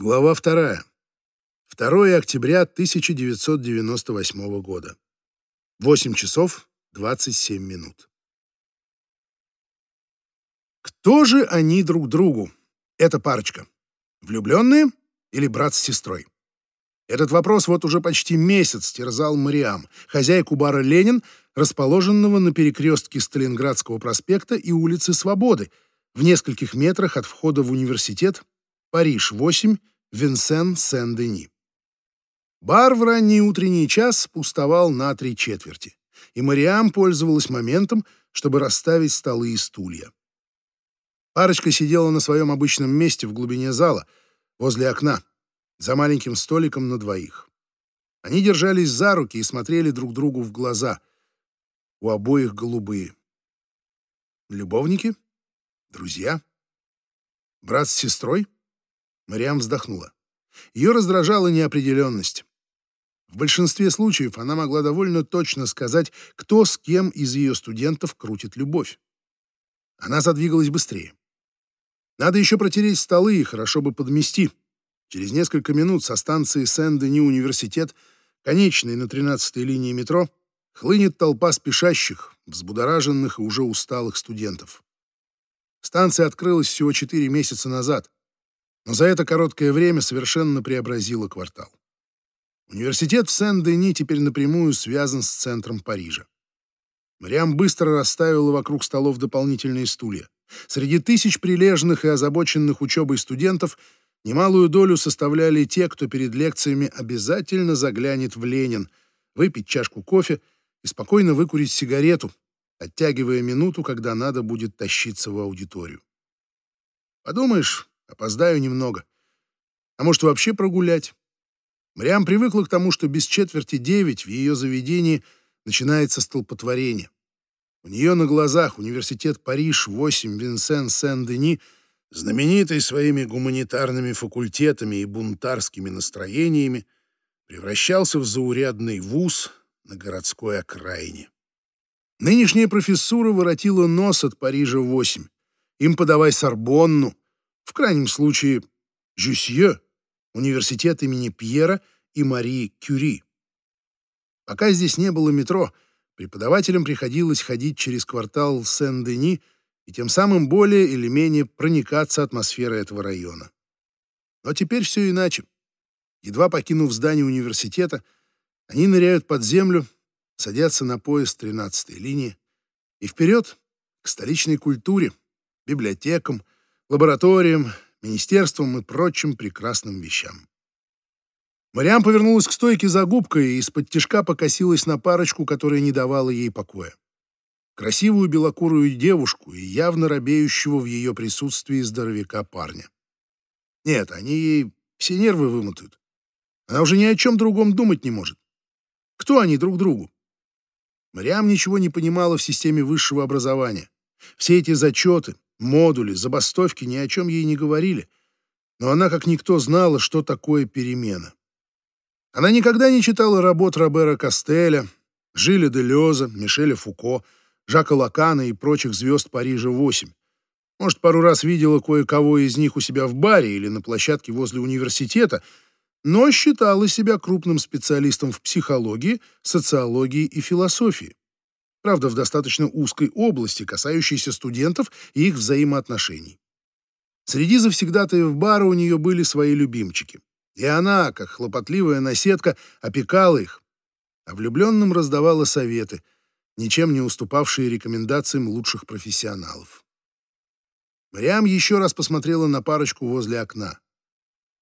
Глава вторая. 2 октября 1998 года. 8 часов 27 минут. Кто же они друг другу? Эта парочка. Влюбленные или брат с сестрой? Этот вопрос вот уже почти месяц терзал Мариам, хозяйку бара «Ленин», расположенного на перекрестке Сталинградского проспекта и улицы Свободы, в нескольких метрах от входа в университет Париж, 8, Винсен, Сен-Дени. Бар в ранний утренний час пустовал на три четверти, и Мариам пользовалась моментом, чтобы расставить столы и стулья. Парочка сидела на своем обычном месте в глубине зала, возле окна, за маленьким столиком на двоих. Они держались за руки и смотрели друг другу в глаза. У обоих голубые. Любовники? Друзья? Брат с сестрой? Мариам вздохнула. Ее раздражала неопределенность. В большинстве случаев она могла довольно точно сказать, кто с кем из ее студентов крутит любовь. Она задвигалась быстрее. Надо еще протереть столы и хорошо бы подмести. Через несколько минут со станции Сен-Дени университет, конечной на 13-й линии метро, хлынет толпа спешащих, взбудораженных и уже усталых студентов. Станция открылась всего 4 месяца назад, но за это короткое время совершенно преобразила квартал. Университет в Сен-Дени теперь напрямую связан с центром Парижа. Мариам быстро расставила вокруг столов дополнительные стулья. Среди тысяч прилежных и озабоченных учебой студентов немалую долю составляли те, кто перед лекциями обязательно заглянет в Ленин, выпить чашку кофе и спокойно выкурить сигарету, оттягивая минуту, когда надо будет тащиться в аудиторию. Подумаешь, Опоздаю немного. А может, вообще прогулять? Мариам привыкла к тому, что без четверти девять в ее заведении начинается столпотворение. У нее на глазах университет Париж 8 Винсен Сен-Дени, знаменитый своими гуманитарными факультетами и бунтарскими настроениями, превращался в заурядный вуз на городской окраине. Нынешняя профессура воротила нос от Парижа 8. Им подавай Сорбонну, в крайнем случае, Жюсье, университет имени Пьера и Марии Кюри. Пока здесь не было метро, преподавателям приходилось ходить через квартал Сен-Дени и тем самым более или менее проникаться атмосферой этого района. Но теперь все иначе. Едва покинув здание университета, они ныряют под землю, садятся на поезд 13-й линии и вперед к столичной культуре, библиотекам, лабораториям, министерствам и прочим прекрасным вещам. Мариам повернулась к стойке за губкой и из-под тишка покосилась на парочку, которая не давала ей покоя. Красивую белокурую девушку и явно робеющего в ее присутствии здоровяка парня. Нет, они ей все нервы вымотают. Она уже ни о чем другом думать не может. Кто они друг другу? Мариам ничего не понимала в системе высшего образования. Все эти зачеты, модули, забастовки ни о чем ей не говорили, но она как никто знала, что такое перемена. Она никогда не читала работ Робера Костеля, Жиля де Лёза, Мишеля Фуко, Жака Лакана и прочих звезд Парижа-8. Может, пару раз видела кое-кого из них у себя в баре или на площадке возле университета, но считала себя крупным специалистом в психологии, социологии и философии правда, в достаточно узкой области, касающейся студентов и их взаимоотношений. Среди завсегдатаев бара у нее были свои любимчики, и она, как хлопотливая наседка, опекала их, а влюбленным раздавала советы, ничем не уступавшие рекомендациям лучших профессионалов. Мариам еще раз посмотрела на парочку возле окна.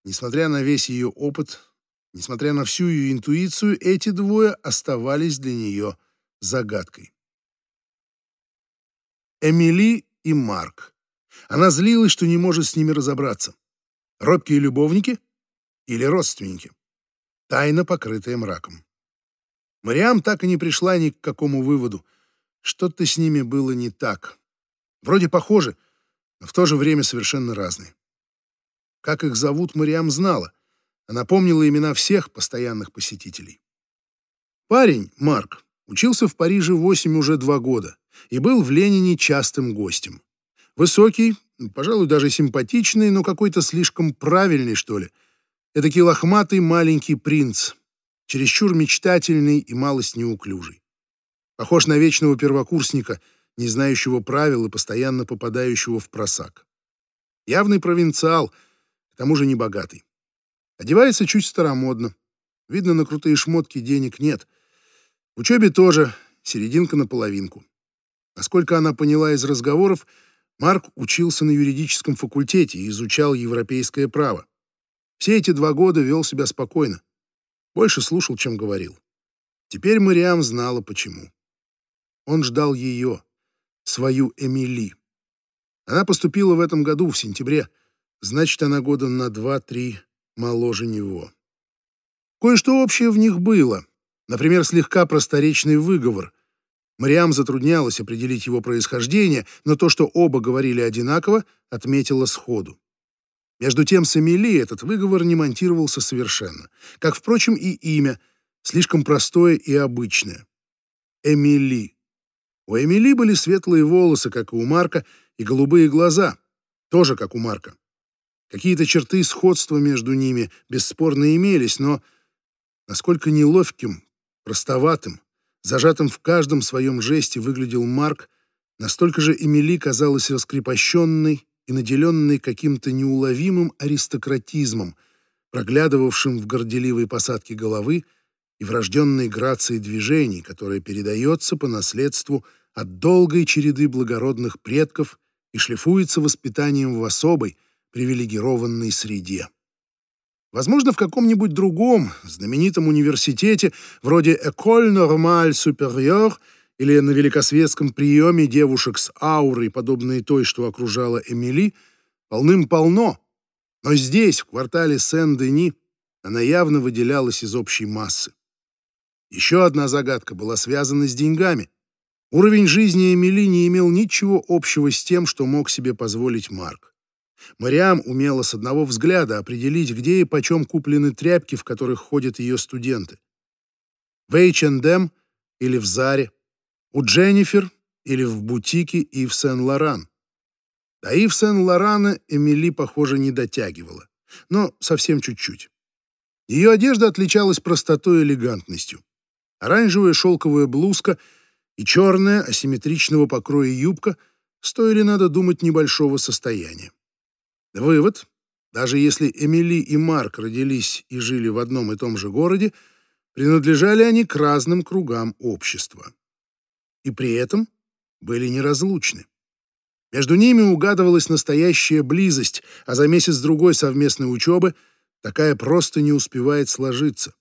Несмотря на весь ее опыт, несмотря на всю ее интуицию, эти двое оставались для нее загадкой. Эмили и Марк. Она злилась, что не может с ними разобраться. Робкие любовники или родственники? Тайна, покрытая мраком. Мариам так и не пришла ни к какому выводу. Что-то с ними было не так. Вроде похожи, но в то же время совершенно разные. Как их зовут, Мариам знала. Она помнила имена всех постоянных посетителей. Парень, Марк, Учился в Париже 8 уже два года и был в Ленине частым гостем. Высокий, пожалуй, даже симпатичный, но какой-то слишком правильный, что ли, Этакий лохматый маленький принц, чересчур мечтательный и малость неуклюжий. Похож на вечного первокурсника, не знающего правил и постоянно попадающего в просак. Явный провинциал, к тому же небогатый. Одевается чуть старомодно. Видно, на крутые шмотки денег нет. В учебе тоже, серединка на половинку. Насколько она поняла из разговоров, Марк учился на юридическом факультете и изучал европейское право. Все эти два года вел себя спокойно. Больше слушал, чем говорил. Теперь Мариам знала, почему. Он ждал ее, свою Эмили. Она поступила в этом году, в сентябре. Значит, она года на два-три моложе него. Кое-что общее в них было. Например, слегка просторечный выговор. Мариам затруднялась определить его происхождение, но то, что оба говорили одинаково, отметила сходу. Между тем с Эмили этот выговор не монтировался совершенно, как, впрочем, и имя, слишком простое и обычное. Эмили. У Эмили были светлые волосы, как и у Марка, и голубые глаза, тоже как у Марка. Какие-то черты сходства между ними бесспорно имелись, но насколько неловким, простоватым, зажатым в каждом своем жесте выглядел Марк, настолько же Эмили казалась раскрепощенной и наделенной каким-то неуловимым аристократизмом, проглядывавшим в горделивой посадке головы и врожденной грации движений, которая передается по наследству от долгой череды благородных предков и шлифуется воспитанием в особой, привилегированной среде. Возможно, в каком-нибудь другом знаменитом университете, вроде École Normale Supérieure или на великосветском приеме девушек с аурой, подобной той, что окружала Эмили, полным-полно. Но здесь, в квартале Сен-Дени, она явно выделялась из общей массы. Еще одна загадка была связана с деньгами. Уровень жизни Эмили не имел ничего общего с тем, что мог себе позволить Марк. Мариам умела с одного взгляда определить, где и почем куплены тряпки, в которых ходят ее студенты. В H&M или в Заре, у Дженнифер или в бутике и в Сен-Лоран. Да и в Сен-Лорана Эмили, похоже, не дотягивала, но совсем чуть-чуть. Ее одежда отличалась простотой и элегантностью. Оранжевая шелковая блузка и черная асимметричного покроя юбка стоили, надо думать, небольшого состояния. Вывод. Даже если Эмили и Марк родились и жили в одном и том же городе, принадлежали они к разным кругам общества. И при этом были неразлучны. Между ними угадывалась настоящая близость, а за месяц-другой совместной учебы такая просто не успевает сложиться.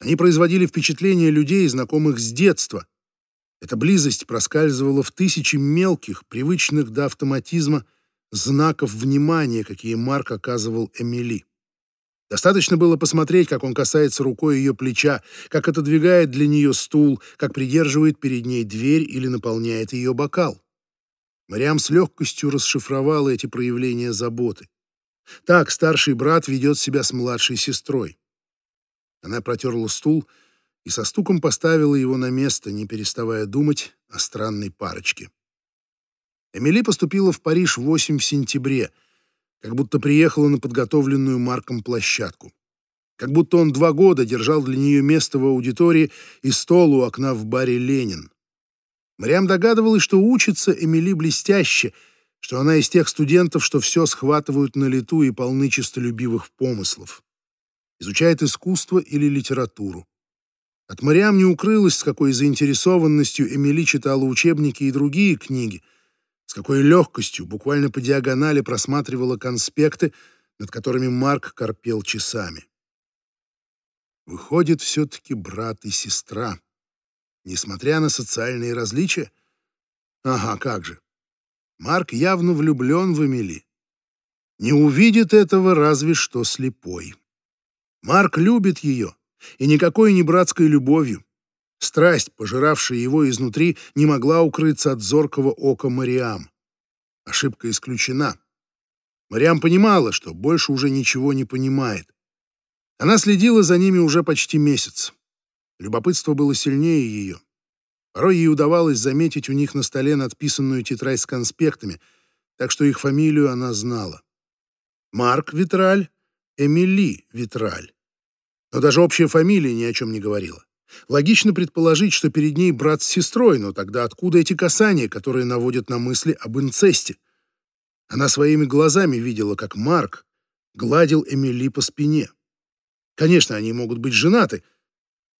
Они производили впечатление людей, знакомых с детства. Эта близость проскальзывала в тысячи мелких, привычных до автоматизма, знаков внимания, какие Марк оказывал Эмили. Достаточно было посмотреть, как он касается рукой ее плеча, как отодвигает для нее стул, как придерживает перед ней дверь или наполняет ее бокал. Мариам с легкостью расшифровала эти проявления заботы. Так старший брат ведет себя с младшей сестрой. Она протерла стул и со стуком поставила его на место, не переставая думать о странной парочке. Эмили поступила в Париж в 8 сентября, как будто приехала на подготовленную Марком площадку. Как будто он два года держал для нее место в аудитории и стол у окна в баре «Ленин». Мариам догадывалась, что учится Эмили блестяще, что она из тех студентов, что все схватывают на лету и полны честолюбивых помыслов. Изучает искусство или литературу. От Мариам не укрылось, с какой заинтересованностью Эмили читала учебники и другие книги, с какой легкостью, буквально по диагонали, просматривала конспекты, над которыми Марк корпел часами. Выходит, все-таки брат и сестра. Несмотря на социальные различия? Ага, как же. Марк явно влюблен в Эмили. Не увидит этого разве что слепой. Марк любит ее, и никакой не братской любовью. Страсть, пожиравшая его изнутри, не могла укрыться от зоркого ока Мариам. Ошибка исключена. Мариам понимала, что больше уже ничего не понимает. Она следила за ними уже почти месяц. Любопытство было сильнее ее. Порой ей удавалось заметить у них на столе надписанную тетрадь с конспектами, так что их фамилию она знала. Марк Витраль, Эмили Витраль. Но даже общая фамилия ни о чем не говорила. Логично предположить, что перед ней брат с сестрой, но тогда откуда эти касания, которые наводят на мысли об инцесте? Она своими глазами видела, как Марк гладил Эмили по спине. Конечно, они могут быть женаты.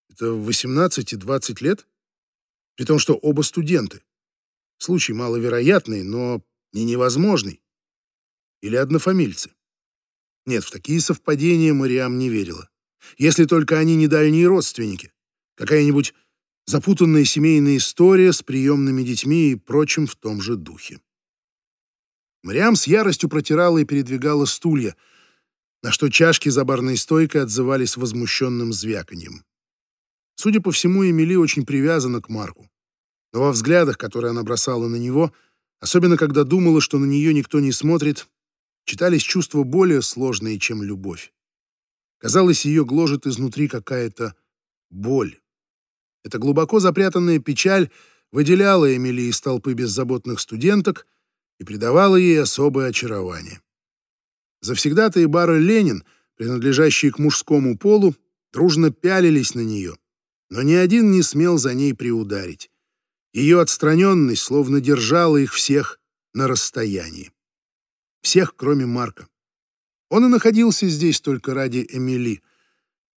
Это 18 и 20 лет. При том, что оба студенты. Случай маловероятный, но не невозможный. Или однофамильцы. Нет, в такие совпадения Мариам не верила. Если только они не дальние родственники. Какая-нибудь запутанная семейная история с приемными детьми и прочим в том же духе. Мариам с яростью протирала и передвигала стулья, на что чашки за барной стойкой отзывались возмущенным звяканьем. Судя по всему, Эмили очень привязана к Марку. Но во взглядах, которые она бросала на него, особенно когда думала, что на нее никто не смотрит, читались чувства более сложные, чем любовь. Казалось, ее гложет изнутри какая-то боль. Эта глубоко запрятанная печаль выделяла Эмили из толпы беззаботных студенток и придавала ей особое очарование. Завсегда-то и бары Ленин, принадлежащие к мужскому полу, дружно пялились на нее, но ни один не смел за ней приударить. Ее отстраненность словно держала их всех на расстоянии. Всех, кроме Марка. Он и находился здесь только ради Эмили.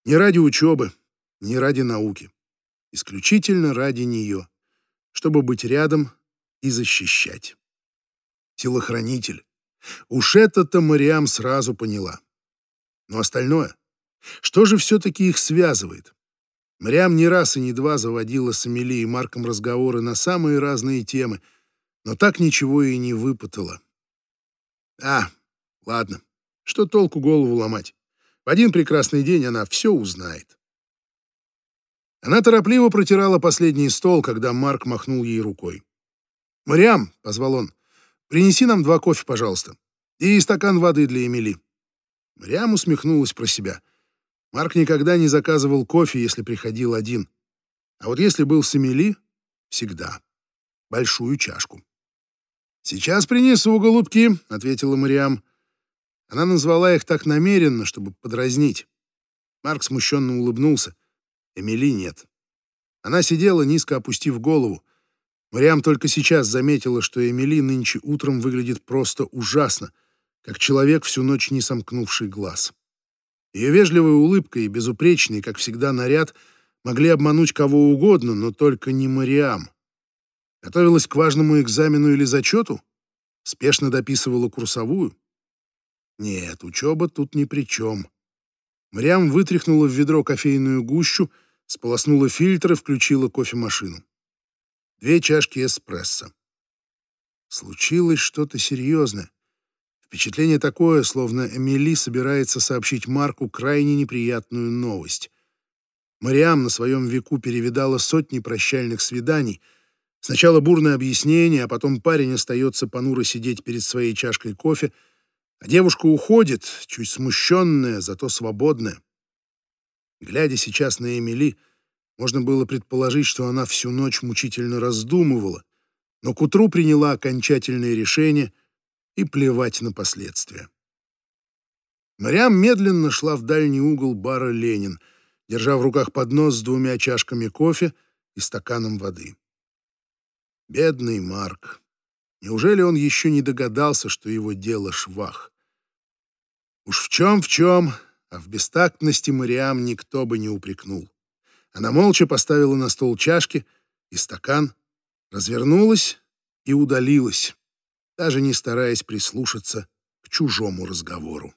Не ради учебы, не ради науки исключительно ради нее, чтобы быть рядом и защищать. Телохранитель. Уж это-то Мариам сразу поняла. Но остальное? Что же все-таки их связывает? Мариам не раз и не два заводила с Эмили и Марком разговоры на самые разные темы, но так ничего и не выпытала. А, ладно, что толку голову ломать? В один прекрасный день она все узнает. Она торопливо протирала последний стол, когда Марк махнул ей рукой. «Мариам», — позвал он, — «принеси нам два кофе, пожалуйста, и стакан воды для Эмили». Мариам усмехнулась про себя. Марк никогда не заказывал кофе, если приходил один. А вот если был с Эмили — всегда. Большую чашку. «Сейчас принесу, голубки», — ответила Мариам. Она назвала их так намеренно, чтобы подразнить. Марк смущенно улыбнулся. Эмили нет. Она сидела, низко опустив голову. Мариам только сейчас заметила, что Эмили нынче утром выглядит просто ужасно, как человек, всю ночь не сомкнувший глаз. Ее вежливая улыбка и безупречный, как всегда, наряд могли обмануть кого угодно, но только не Мариам. Готовилась к важному экзамену или зачету? Спешно дописывала курсовую? Нет, учеба тут ни при чем. Мариам вытряхнула в ведро кофейную гущу, сполоснула фильтр и включила кофемашину. Две чашки эспрессо. Случилось что-то серьезное. Впечатление такое, словно Эмили собирается сообщить Марку крайне неприятную новость. Мариам на своем веку перевидала сотни прощальных свиданий. Сначала бурное объяснение, а потом парень остается понуро сидеть перед своей чашкой кофе, а девушка уходит, чуть смущенная, зато свободная. Глядя сейчас на Эмили, можно было предположить, что она всю ночь мучительно раздумывала, но к утру приняла окончательное решение и плевать на последствия. Мариам медленно шла в дальний угол бара «Ленин», держа в руках поднос с двумя чашками кофе и стаканом воды. Бедный Марк. Неужели он еще не догадался, что его дело швах? Уж в чем-в чем, а в бестактности Мариам никто бы не упрекнул. Она молча поставила на стол чашки и стакан, развернулась и удалилась, даже не стараясь прислушаться к чужому разговору.